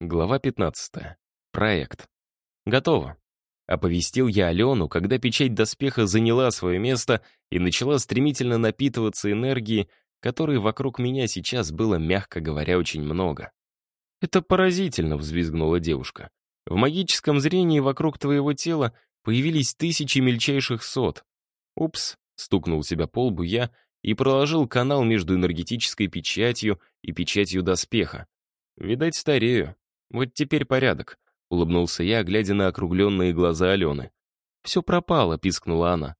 Глава 15. Проект. Готово. Оповестил я Алену, когда печать доспеха заняла свое место и начала стремительно напитываться энергией, которой вокруг меня сейчас было, мягко говоря, очень много. «Это поразительно», — взвизгнула девушка. «В магическом зрении вокруг твоего тела появились тысячи мельчайших сот». «Упс», — стукнул себя по лбу я и проложил канал между энергетической печатью и печатью доспеха. «Видать, старею. «Вот теперь порядок», — улыбнулся я, глядя на округленные глаза Алены. «Все пропало», — пискнула она.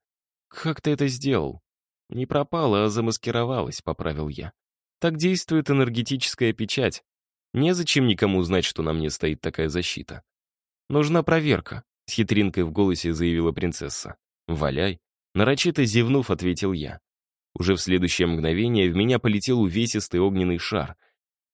«Как ты это сделал?» «Не пропало, а замаскировалась», — поправил я. «Так действует энергетическая печать. Незачем никому знать, что на мне стоит такая защита». «Нужна проверка», — с хитринкой в голосе заявила принцесса. «Валяй», — нарочито зевнув, ответил я. Уже в следующее мгновение в меня полетел увесистый огненный шар —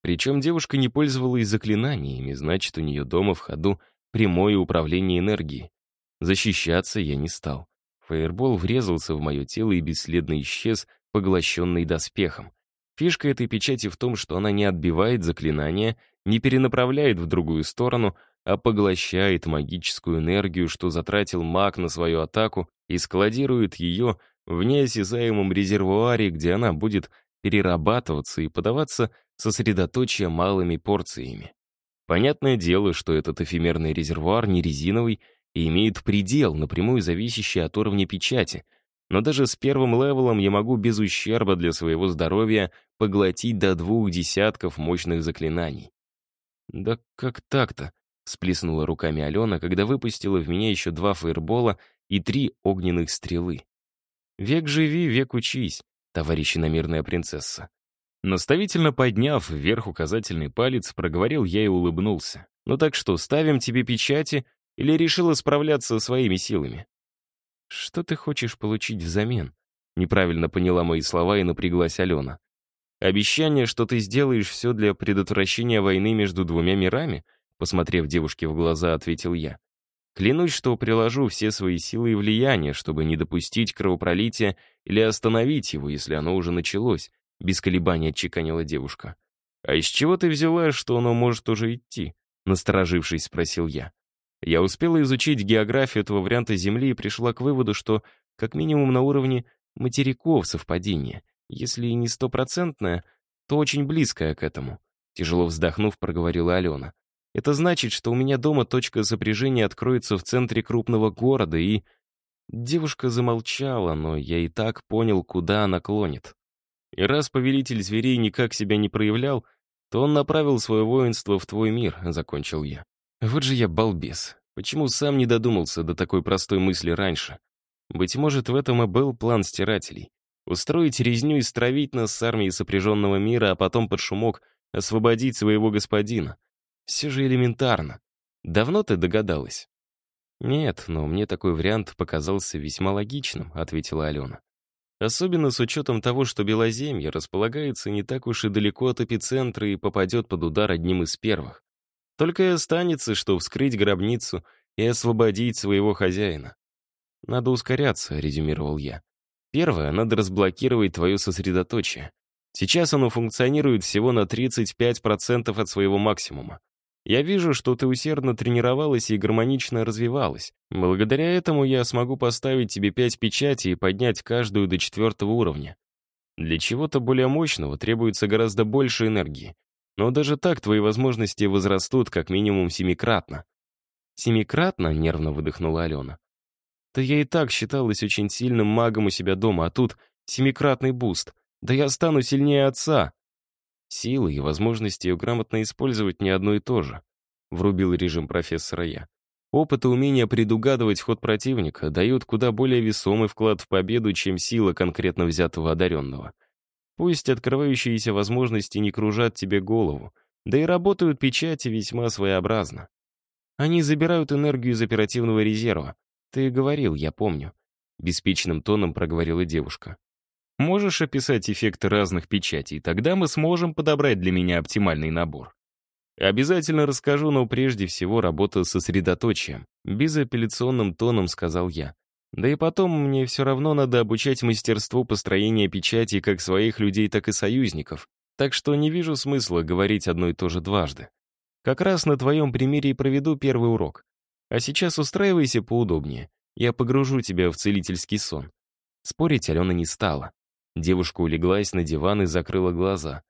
причем девушка не пользовалась заклинаниями, значит, у нее дома в ходу прямое управление энергией. Защищаться я не стал. Фаербол врезался в мое тело и бесследно исчез, поглощенный доспехом. Фишка этой печати в том, что она не отбивает заклинания, не перенаправляет в другую сторону, а поглощает магическую энергию, что затратил маг на свою атаку, и складирует ее в неосязаемом резервуаре, где она будет перерабатываться и подаваться сосредоточия малыми порциями. Понятное дело, что этот эфемерный резервуар не резиновый и имеет предел, напрямую зависящий от уровня печати, но даже с первым левелом я могу без ущерба для своего здоровья поглотить до двух десятков мощных заклинаний. «Да как так-то?» — сплеснула руками Алена, когда выпустила в меня еще два фаербола и три огненных стрелы. «Век живи, век учись товарищ иномирная принцесса. Наставительно подняв вверх указательный палец, проговорил я и улыбнулся. «Ну так что, ставим тебе печати или решила справляться своими силами?» «Что ты хочешь получить взамен?» Неправильно поняла мои слова и напряглась Алена. «Обещание, что ты сделаешь все для предотвращения войны между двумя мирами?» Посмотрев девушке в глаза, ответил я. Клянусь, что приложу все свои силы и влияния, чтобы не допустить кровопролития или остановить его, если оно уже началось, без колебаний отчеканила девушка. «А из чего ты взяла, что оно может уже идти?» Насторожившись, спросил я. Я успела изучить географию этого варианта Земли и пришла к выводу, что как минимум на уровне материков совпадение. Если и не стопроцентное, то очень близкое к этому. Тяжело вздохнув, проговорила Алена. Это значит, что у меня дома точка сопряжения откроется в центре крупного города, и... Девушка замолчала, но я и так понял, куда она клонит. И раз повелитель зверей никак себя не проявлял, то он направил свое воинство в твой мир, — закончил я. Вот же я балбес. Почему сам не додумался до такой простой мысли раньше? Быть может, в этом и был план стирателей. Устроить резню и стравить нас с армией сопряженного мира, а потом под шумок освободить своего господина. Все же элементарно. Давно ты догадалась? Нет, но мне такой вариант показался весьма логичным, ответила Алена. Особенно с учетом того, что Белоземье располагается не так уж и далеко от эпицентра и попадет под удар одним из первых. Только и останется, что вскрыть гробницу и освободить своего хозяина. «Надо ускоряться», — резюмировал я. «Первое, надо разблокировать твое сосредоточие. Сейчас оно функционирует всего на 35% от своего максимума. Я вижу, что ты усердно тренировалась и гармонично развивалась. Благодаря этому я смогу поставить тебе пять печатей и поднять каждую до четвертого уровня. Для чего-то более мощного требуется гораздо больше энергии. Но даже так твои возможности возрастут как минимум семикратно. «Семикратно?» — нервно выдохнула Алена. «Да я и так считалась очень сильным магом у себя дома, а тут семикратный буст. Да я стану сильнее отца!» Сила и возможность ее грамотно использовать не одно и то же, врубил режим профессора я. Опыт и умение предугадывать ход противника дают куда более весомый вклад в победу, чем сила конкретно взятого одаренного. Пусть открывающиеся возможности не кружат тебе голову, да и работают печати весьма своеобразно. Они забирают энергию из оперативного резерва. Ты говорил, я помню. Беспечным тоном проговорила девушка. Можешь описать эффекты разных печатей, тогда мы сможем подобрать для меня оптимальный набор. Обязательно расскажу, но прежде всего работа с сосредоточием. Безапелляционным тоном сказал я. Да и потом мне все равно надо обучать мастерству построения печати как своих людей, так и союзников. Так что не вижу смысла говорить одно и то же дважды. Как раз на твоем примере и проведу первый урок. А сейчас устраивайся поудобнее. Я погружу тебя в целительский сон». Спорить Алена не стала. Девушка улеглась на диван и закрыла глаза.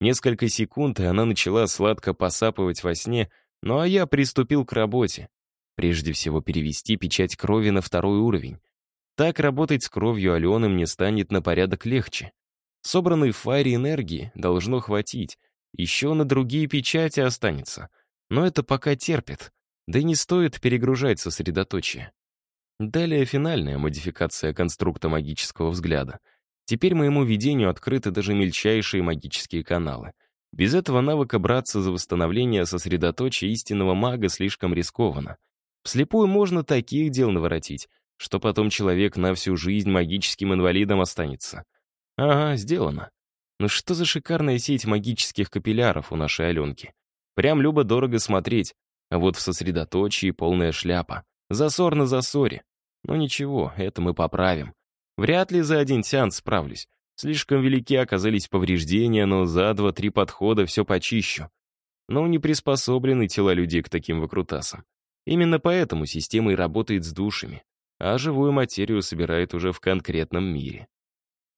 Несколько секунд, и она начала сладко посапывать во сне, ну а я приступил к работе. Прежде всего перевести печать крови на второй уровень. Так работать с кровью Алены мне станет на порядок легче. Собранной в фаре энергии должно хватить. Еще на другие печати останется. Но это пока терпит. Да и не стоит перегружать сосредоточие. Далее финальная модификация конструкта магического взгляда. Теперь моему видению открыты даже мельчайшие магические каналы. Без этого навыка браться за восстановление сосредоточия истинного мага слишком рискованно. Вслепую можно таких дел наворотить, что потом человек на всю жизнь магическим инвалидом останется. Ага, сделано. Ну что за шикарная сеть магических капилляров у нашей Аленки. Прям любо-дорого смотреть, а вот в сосредоточии полная шляпа. Засор на засоре. Но ничего, это мы поправим. Вряд ли за один сеанс справлюсь. Слишком велики оказались повреждения, но за два-три подхода все почищу. Но не приспособлены тела людей к таким выкрутасам. Именно поэтому система и работает с душами, а живую материю собирает уже в конкретном мире.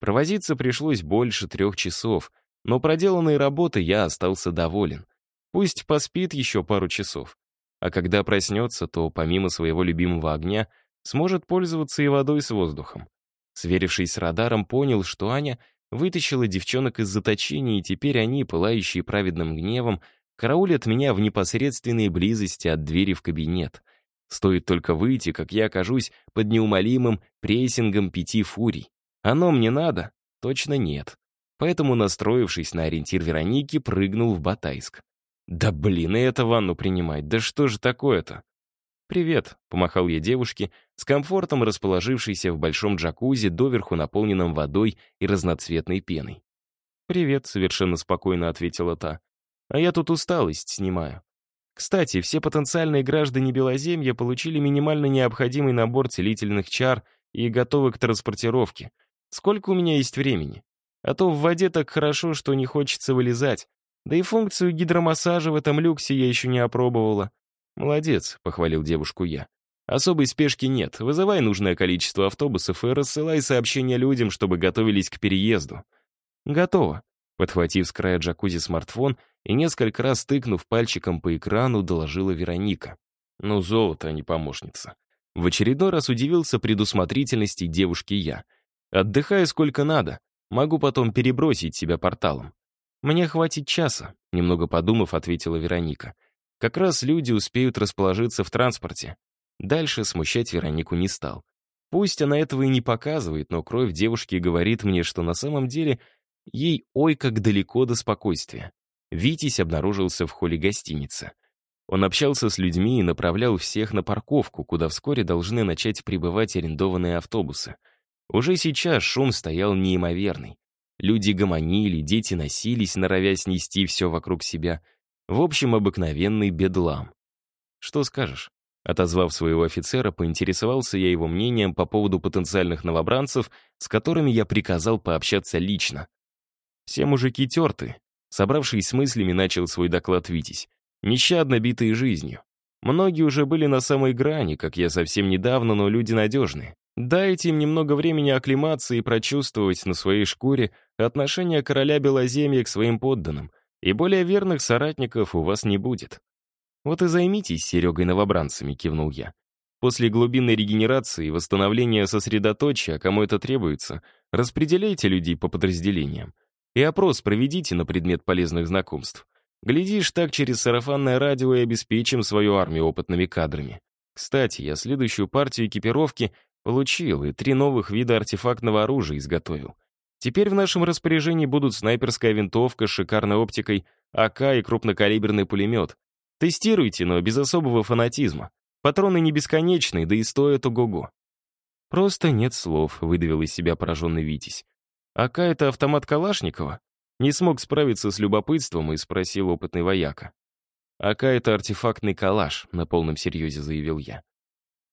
Провозиться пришлось больше трех часов, но проделанной работы я остался доволен. Пусть поспит еще пару часов. А когда проснется, то помимо своего любимого огня сможет пользоваться и водой с воздухом. Сверившись с радаром, понял, что Аня вытащила девчонок из заточения, и теперь они, пылающие праведным гневом, караулят меня в непосредственной близости от двери в кабинет. Стоит только выйти, как я окажусь под неумолимым прессингом пяти фурий. Оно мне надо? Точно нет. Поэтому, настроившись на ориентир Вероники, прыгнул в Батайск. Да блин, и это ванну принимать, да что же такое-то? «Привет», — помахал я девушке, с комфортом расположившейся в большом джакузи, доверху наполненном водой и разноцветной пеной. «Привет», — совершенно спокойно ответила та. «А я тут усталость снимаю. Кстати, все потенциальные граждане Белоземья получили минимально необходимый набор целительных чар и готовы к транспортировке. Сколько у меня есть времени? А то в воде так хорошо, что не хочется вылезать. Да и функцию гидромассажа в этом люксе я еще не опробовала. «Молодец», — похвалил девушку я. «Особой спешки нет. Вызывай нужное количество автобусов и рассылай сообщения людям, чтобы готовились к переезду». «Готово», — подхватив с края джакузи смартфон и несколько раз тыкнув пальчиком по экрану, доложила Вероника. «Ну, золото, а не помощница». В очередной раз удивился предусмотрительности девушки я. Отдыхаю сколько надо. Могу потом перебросить себя порталом. Мне хватит часа, немного подумав, ответила Вероника. Как раз люди успеют расположиться в транспорте. Дальше смущать Веронику не стал. Пусть она этого и не показывает, но кровь девушки говорит мне, что на самом деле ей ой как далеко до спокойствия. Витязь обнаружился в холле гостиницы. Он общался с людьми и направлял всех на парковку, куда вскоре должны начать прибывать арендованные автобусы. Уже сейчас шум стоял неимоверный. Люди гомонили, дети носились, норовя снести все вокруг себя. В общем, обыкновенный бедлам. «Что скажешь?» Отозвав своего офицера, поинтересовался я его мнением по поводу потенциальных новобранцев, с которыми я приказал пообщаться лично. Все мужики терты. Собравшись с мыслями, начал свой доклад Витязь. Нещадно битые жизнью. Многие уже были на самой грани, как я совсем недавно, но люди надежные. Дайте им немного времени оклематься и прочувствовать на своей шкуре отношение короля Белоземья к своим подданным, и более верных соратников у вас не будет. Вот и займитесь Серегой новобранцами, кивнул я. После глубинной регенерации и восстановления сосредоточия, кому это требуется, распределяйте людей по подразделениям. И опрос проведите на предмет полезных знакомств. Глядишь, так через сарафанное радио и обеспечим свою армию опытными кадрами. Кстати, я следующую партию экипировки Получил, и три новых вида артефактного оружия изготовил. Теперь в нашем распоряжении будут снайперская винтовка с шикарной оптикой, АК и крупнокалиберный пулемет. Тестируйте, но без особого фанатизма. Патроны не бесконечные, да и стоят ого-го. Просто нет слов, выдавил из себя пораженный Витязь. АК — это автомат Калашникова? Не смог справиться с любопытством и спросил опытный вояка. АК — это артефактный калаш, на полном серьезе заявил я.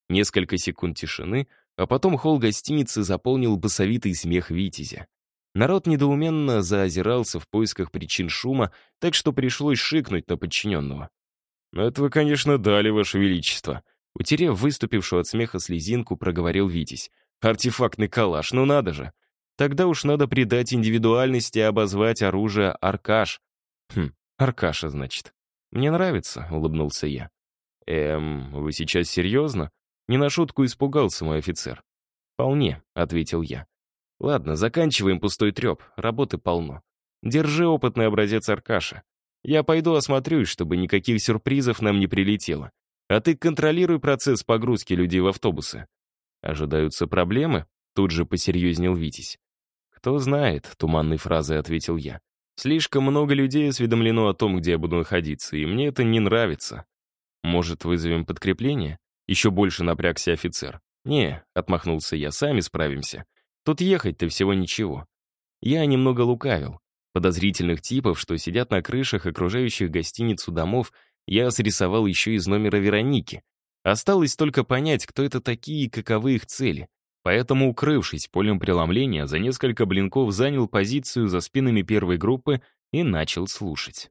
Несколько секунд тишины — а потом холл гостиницы заполнил басовитый смех Витязя. Народ недоуменно заозирался в поисках причин шума, так что пришлось шикнуть на подчиненного. «Ну, это вы, конечно, дали, Ваше Величество». Утерев выступившую от смеха слезинку, проговорил Витязь. «Артефактный калаш, ну надо же. Тогда уж надо придать индивидуальности и обозвать оружие Аркаш». «Хм, Аркаша, значит. Мне нравится», — улыбнулся я. «Эм, вы сейчас серьезно?» Не на шутку испугался мой офицер. «Вполне», — ответил я. «Ладно, заканчиваем пустой треп, работы полно. Держи опытный образец Аркаша. Я пойду осмотрюсь, чтобы никаких сюрпризов нам не прилетело. А ты контролируй процесс погрузки людей в автобусы. Ожидаются проблемы? Тут же посерьезнел Витязь. Кто знает, туманной фразой ответил я. Слишком много людей осведомлено о том, где я буду находиться, и мне это не нравится. Может, вызовем подкрепление? Еще больше напрягся офицер. «Не», — отмахнулся я, — «сами справимся. Тут ехать-то всего ничего». Я немного лукавил. Подозрительных типов, что сидят на крышах окружающих гостиницу домов, я срисовал еще из номера Вероники. Осталось только понять, кто это такие и каковы их цели. Поэтому, укрывшись полем преломления, за несколько блинков занял позицию за спинами первой группы и начал слушать.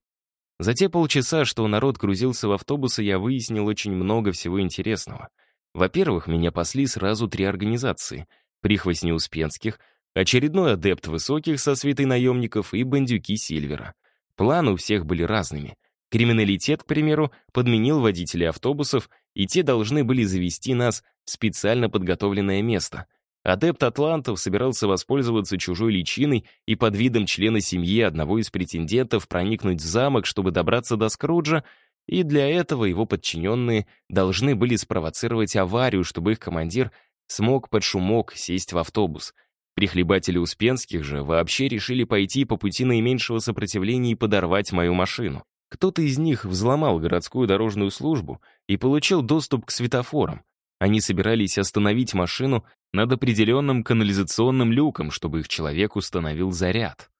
За те полчаса, что народ грузился в автобусы, я выяснил очень много всего интересного. Во-первых, меня пасли сразу три организации. Прихвостни Успенских, Очередной адепт высоких со свитой наемников и бандюки Сильвера. Планы у всех были разными. Криминалитет, к примеру, подменил водителей автобусов, и те должны были завести нас в специально подготовленное место. Адепт Атлантов собирался воспользоваться чужой личиной и под видом члена семьи одного из претендентов проникнуть в замок, чтобы добраться до Скруджа, и для этого его подчиненные должны были спровоцировать аварию, чтобы их командир смог под шумок сесть в автобус — Прихлебатели Успенских же вообще решили пойти по пути наименьшего сопротивления и подорвать мою машину. Кто-то из них взломал городскую дорожную службу и получил доступ к светофорам. Они собирались остановить машину над определенным канализационным люком, чтобы их человек установил заряд.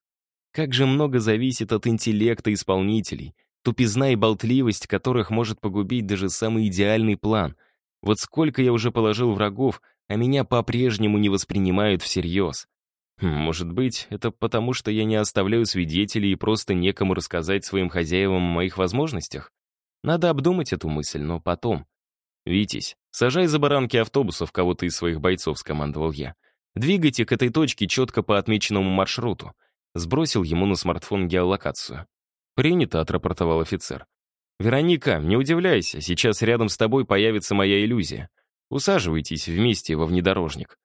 Как же много зависит от интеллекта исполнителей, тупизна и болтливость которых может погубить даже самый идеальный план. Вот сколько я уже положил врагов, а меня по-прежнему не воспринимают всерьез. Хм, может быть, это потому, что я не оставляю свидетелей и просто некому рассказать своим хозяевам о моих возможностях? Надо обдумать эту мысль, но потом. «Витязь, сажай за баранки автобусов кого-то из своих бойцов», — скомандовал я. «Двигайте к этой точке четко по отмеченному маршруту». Сбросил ему на смартфон геолокацию. «Принято», — отрапортовал офицер. «Вероника, не удивляйся, сейчас рядом с тобой появится моя иллюзия. Усаживайтесь вместе во внедорожник.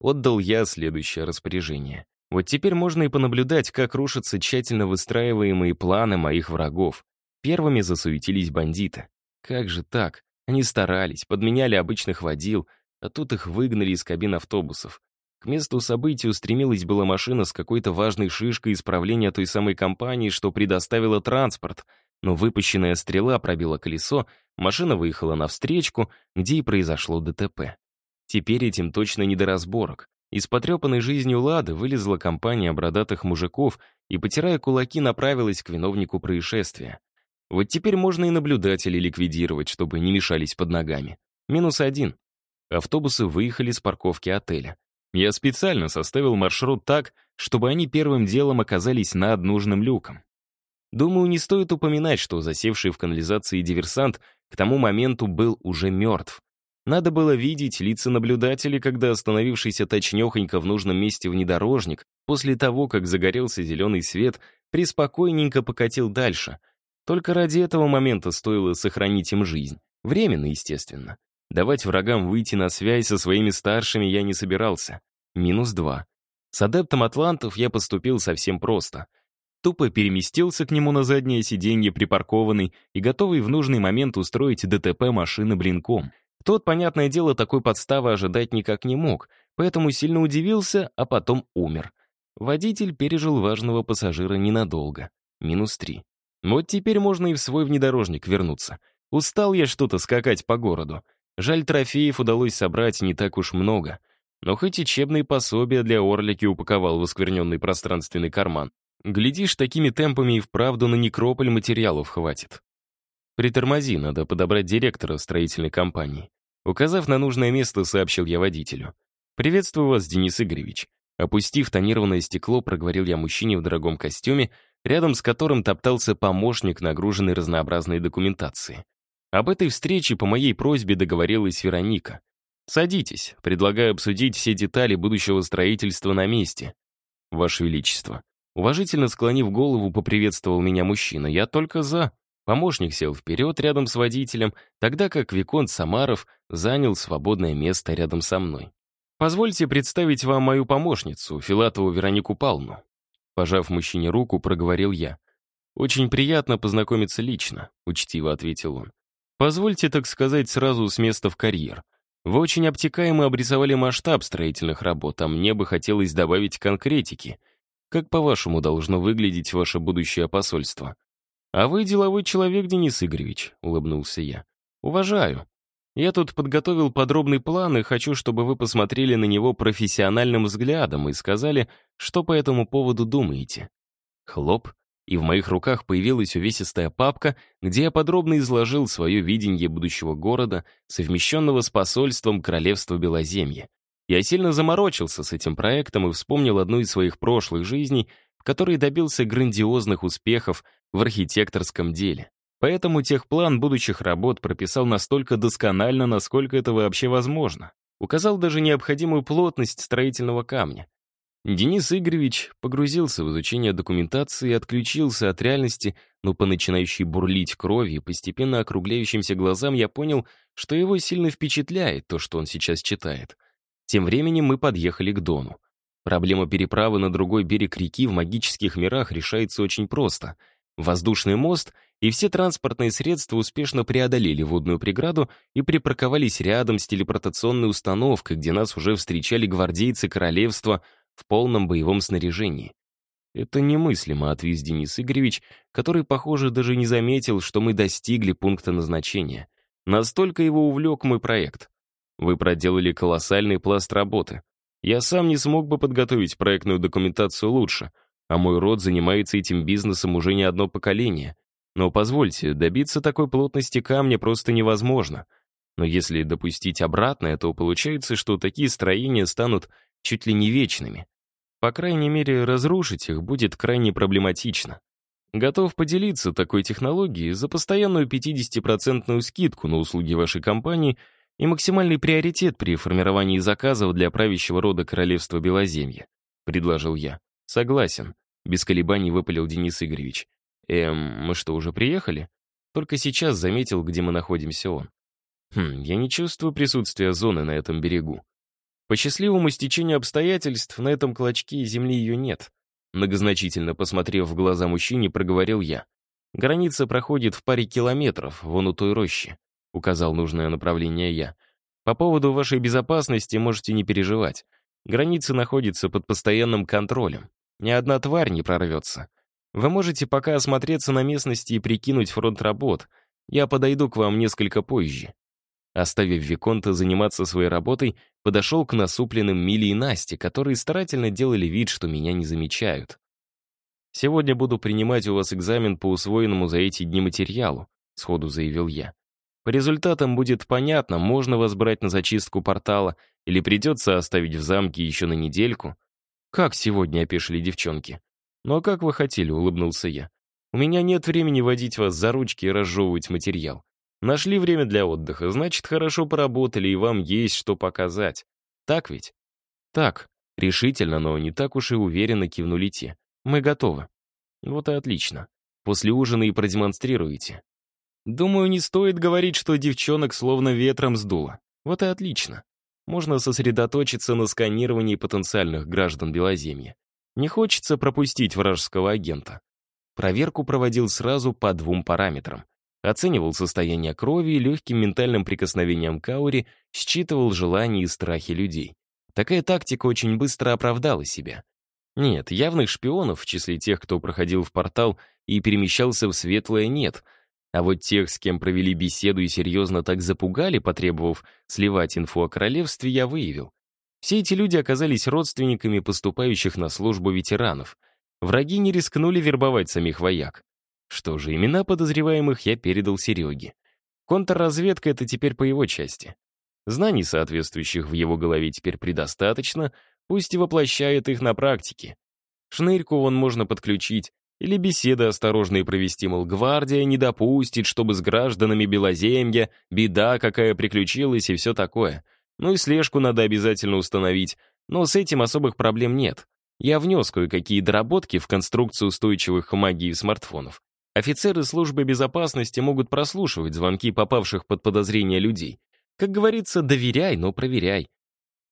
Отдал я следующее распоряжение. Вот теперь можно и понаблюдать, как рушатся тщательно выстраиваемые планы моих врагов. Первыми засуетились бандиты. Как же так? Они старались, подменяли обычных водил, а тут их выгнали из кабин автобусов. К месту событий устремилась была машина с какой-то важной шишкой исправления той самой компании, что предоставила транспорт — но выпущенная стрела пробила колесо, машина выехала навстречку, где и произошло ДТП. Теперь этим точно не до разборок. Из потрепанной жизнью Лады вылезла компания бородатых мужиков и, потирая кулаки, направилась к виновнику происшествия. Вот теперь можно и наблюдателей ликвидировать, чтобы не мешались под ногами. Минус один. Автобусы выехали с парковки отеля. Я специально составил маршрут так, чтобы они первым делом оказались над нужным люком. Думаю, не стоит упоминать, что засевший в канализации диверсант к тому моменту был уже мертв. Надо было видеть лица наблюдателей, когда остановившийся точнёхонько в нужном месте внедорожник, после того, как загорелся зеленый свет, приспокойненько покатил дальше. Только ради этого момента стоило сохранить им жизнь. Временно, естественно. Давать врагам выйти на связь со своими старшими я не собирался. Минус два. С адептом атлантов я поступил совсем просто — тупо переместился к нему на заднее сиденье припаркованный и готовый в нужный момент устроить ДТП машины блинком. Тот, понятное дело, такой подставы ожидать никак не мог, поэтому сильно удивился, а потом умер. Водитель пережил важного пассажира ненадолго. Минус три. Вот теперь можно и в свой внедорожник вернуться. Устал я что-то скакать по городу. Жаль, трофеев удалось собрать не так уж много. Но хоть учебные пособия для Орлики упаковал в оскверненный пространственный карман, Глядишь, такими темпами и вправду на некрополь материалов хватит. Притормози, надо подобрать директора строительной компании. Указав на нужное место, сообщил я водителю. «Приветствую вас, Денис Игоревич». Опустив тонированное стекло, проговорил я мужчине в дорогом костюме, рядом с которым топтался помощник, нагруженный разнообразной документацией. Об этой встрече по моей просьбе договорилась Вероника. «Садитесь, предлагаю обсудить все детали будущего строительства на месте». «Ваше Величество». Уважительно склонив голову, поприветствовал меня мужчина. «Я только за». Помощник сел вперед рядом с водителем, тогда как Виконт Самаров занял свободное место рядом со мной. «Позвольте представить вам мою помощницу, Филатову Веронику Павловну». Пожав мужчине руку, проговорил я. «Очень приятно познакомиться лично», — учтиво ответил он. «Позвольте, так сказать, сразу с места в карьер. Вы очень обтекаемо обрисовали масштаб строительных работ, а мне бы хотелось добавить конкретики. Как, по-вашему, должно выглядеть ваше будущее посольство?» «А вы деловой человек, Денис Игоревич», — улыбнулся я. «Уважаю. Я тут подготовил подробный план и хочу, чтобы вы посмотрели на него профессиональным взглядом и сказали, что по этому поводу думаете». Хлоп, и в моих руках появилась увесистая папка, где я подробно изложил свое видение будущего города, совмещенного с посольством Королевства Белоземья. Я сильно заморочился с этим проектом и вспомнил одну из своих прошлых жизней, в которой добился грандиозных успехов в архитекторском деле. Поэтому техплан будущих работ прописал настолько досконально, насколько это вообще возможно. Указал даже необходимую плотность строительного камня. Денис Игоревич погрузился в изучение документации и отключился от реальности, но по начинающей бурлить крови и постепенно округляющимся глазам я понял, что его сильно впечатляет то, что он сейчас читает. Тем временем мы подъехали к Дону. Проблема переправы на другой берег реки в магических мирах решается очень просто — Воздушный мост и все транспортные средства успешно преодолели водную преграду и припарковались рядом с телепортационной установкой, где нас уже встречали гвардейцы королевства в полном боевом снаряжении. Это немыслимо, отвез Денис Игоревич, который, похоже, даже не заметил, что мы достигли пункта назначения. Настолько его увлек мой проект. Вы проделали колоссальный пласт работы. Я сам не смог бы подготовить проектную документацию лучше — а мой род занимается этим бизнесом уже не одно поколение. Но позвольте, добиться такой плотности камня просто невозможно. Но если допустить обратное, то получается, что такие строения станут чуть ли не вечными. По крайней мере, разрушить их будет крайне проблематично. Готов поделиться такой технологией за постоянную 50% скидку на услуги вашей компании и максимальный приоритет при формировании заказов для правящего рода королевства Белоземья, предложил я. Согласен. Без колебаний выпалил Денис Игоревич. «Эм, мы что, уже приехали?» Только сейчас заметил, где мы находимся он. Хм, я не чувствую присутствия зоны на этом берегу. По счастливому стечению обстоятельств, на этом клочке земли ее нет. Многозначительно посмотрев в глаза мужчине, проговорил я. Граница проходит в паре километров, вон у той рощи. Указал нужное направление я. По поводу вашей безопасности можете не переживать. Граница находится под постоянным контролем. Ни одна тварь не прорвется. Вы можете пока осмотреться на местности и прикинуть фронт работ. Я подойду к вам несколько позже». Оставив Виконта заниматься своей работой, подошел к насупленным Миле и Насте, которые старательно делали вид, что меня не замечают. «Сегодня буду принимать у вас экзамен по усвоенному за эти дни материалу», — сходу заявил я. «По результатам будет понятно, можно вас брать на зачистку портала или придется оставить в замке еще на недельку. «Как сегодня?» — опешили девчонки. «Ну а как вы хотели?» — улыбнулся я. «У меня нет времени водить вас за ручки и разжевывать материал. Нашли время для отдыха, значит, хорошо поработали, и вам есть что показать. Так ведь?» «Так», — решительно, но не так уж и уверенно кивнули те. «Мы готовы». «Вот и отлично. После ужина и продемонстрируете». «Думаю, не стоит говорить, что девчонок словно ветром сдуло. Вот и отлично можно сосредоточиться на сканировании потенциальных граждан Белоземья. Не хочется пропустить вражеского агента. Проверку проводил сразу по двум параметрам. Оценивал состояние крови и легким ментальным прикосновением к ауре считывал желания и страхи людей. Такая тактика очень быстро оправдала себя. Нет, явных шпионов в числе тех, кто проходил в портал и перемещался в светлое, нет — а вот тех, с кем провели беседу и серьезно так запугали, потребовав сливать инфу о королевстве, я выявил. Все эти люди оказались родственниками поступающих на службу ветеранов. Враги не рискнули вербовать самих вояк. Что же, имена подозреваемых я передал Сереге. Контрразведка — это теперь по его части. Знаний, соответствующих в его голове, теперь предостаточно, пусть и воплощает их на практике. Шнырьку вон можно подключить, Или беседы осторожные провести, мол, гвардия не допустит, чтобы с гражданами Белоземья беда какая приключилась и все такое. Ну и слежку надо обязательно установить, но с этим особых проблем нет. Я внес кое-какие доработки в конструкцию устойчивых магии смартфонов. Офицеры службы безопасности могут прослушивать звонки попавших под подозрение людей. Как говорится, доверяй, но проверяй.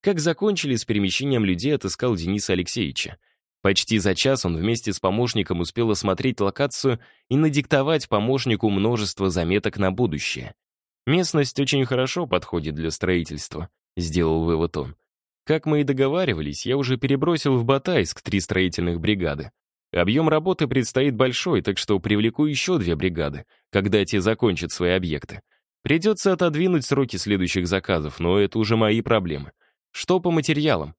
Как закончили с перемещением людей, отыскал Дениса Алексеевича. Почти за час он вместе с помощником успел осмотреть локацию и надиктовать помощнику множество заметок на будущее. Местность очень хорошо подходит для строительства, сделал вывод он. Как мы и договаривались, я уже перебросил в Батайск три строительных бригады. Объем работы предстоит большой, так что привлеку еще две бригады, когда те закончат свои объекты. Придется отодвинуть сроки следующих заказов, но это уже мои проблемы. Что по материалам?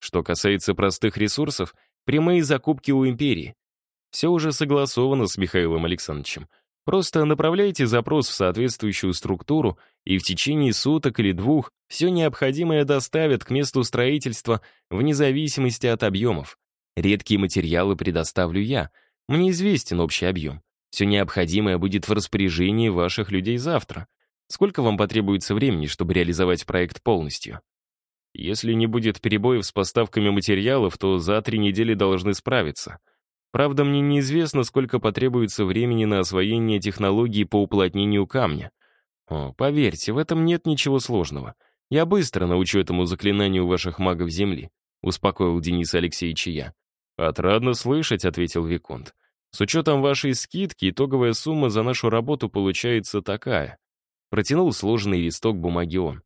Что касается простых ресурсов, прямые закупки у империи. Все уже согласовано с Михаилом Александровичем. Просто направляйте запрос в соответствующую структуру, и в течение суток или двух все необходимое доставят к месту строительства вне зависимости от объемов. Редкие материалы предоставлю я. Мне известен общий объем. Все необходимое будет в распоряжении ваших людей завтра. Сколько вам потребуется времени, чтобы реализовать проект полностью? Если не будет перебоев с поставками материалов, то за три недели должны справиться. Правда, мне неизвестно, сколько потребуется времени на освоение технологии по уплотнению камня. О, поверьте, в этом нет ничего сложного. Я быстро научу этому заклинанию ваших магов Земли, успокоил Денис Алексеевич я. «Отрадно слышать», — ответил Виконт. «С учетом вашей скидки, итоговая сумма за нашу работу получается такая». Протянул сложенный листок бумаги он.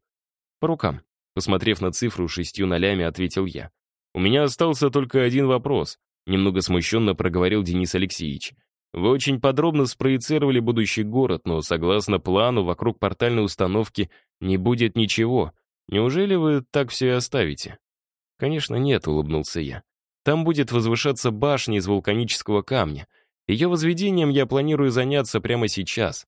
«По рукам». Посмотрев на цифру шестью нолями, ответил я. «У меня остался только один вопрос», — немного смущенно проговорил Денис Алексеевич. «Вы очень подробно спроецировали будущий город, но, согласно плану, вокруг портальной установки не будет ничего. Неужели вы так все и оставите?» «Конечно нет», — улыбнулся я. «Там будет возвышаться башня из вулканического камня. Ее возведением я планирую заняться прямо сейчас.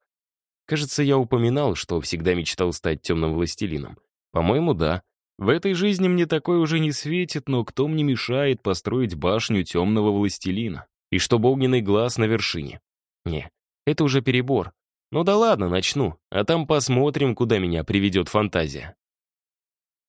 Кажется, я упоминал, что всегда мечтал стать темным властелином. По-моему, да. В этой жизни мне такое уже не светит, но кто мне мешает построить башню темного властелина? И чтобы огненный глаз на вершине? Не, это уже перебор. Ну да ладно, начну, а там посмотрим, куда меня приведет фантазия.